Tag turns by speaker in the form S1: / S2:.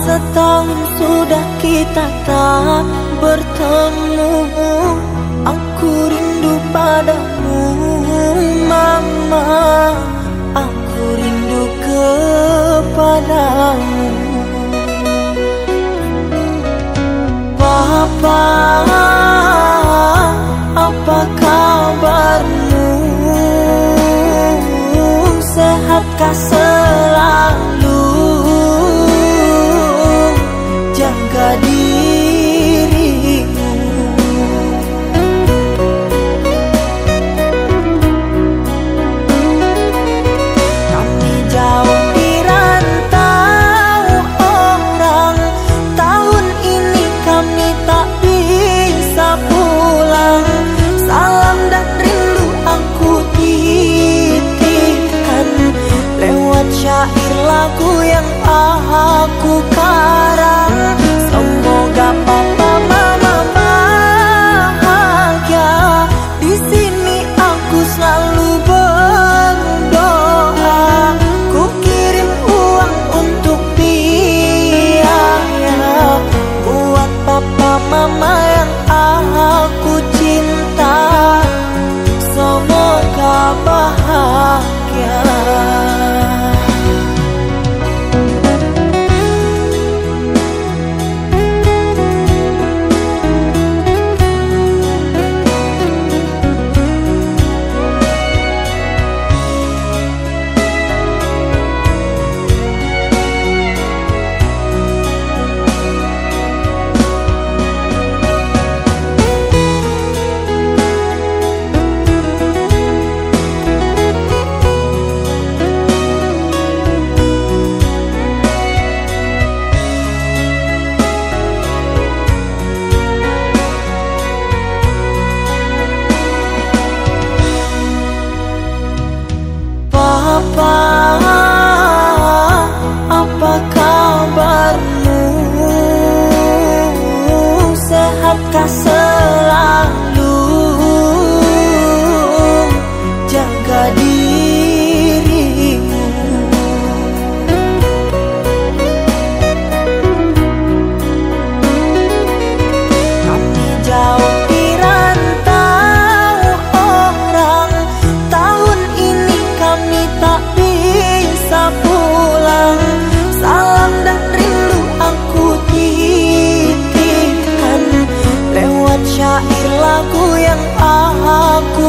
S1: Setahun sudah kita tak bertemu. Aku rindu padamu Mama. Aku rindu kepadamu. aku kan apakah aku yang aku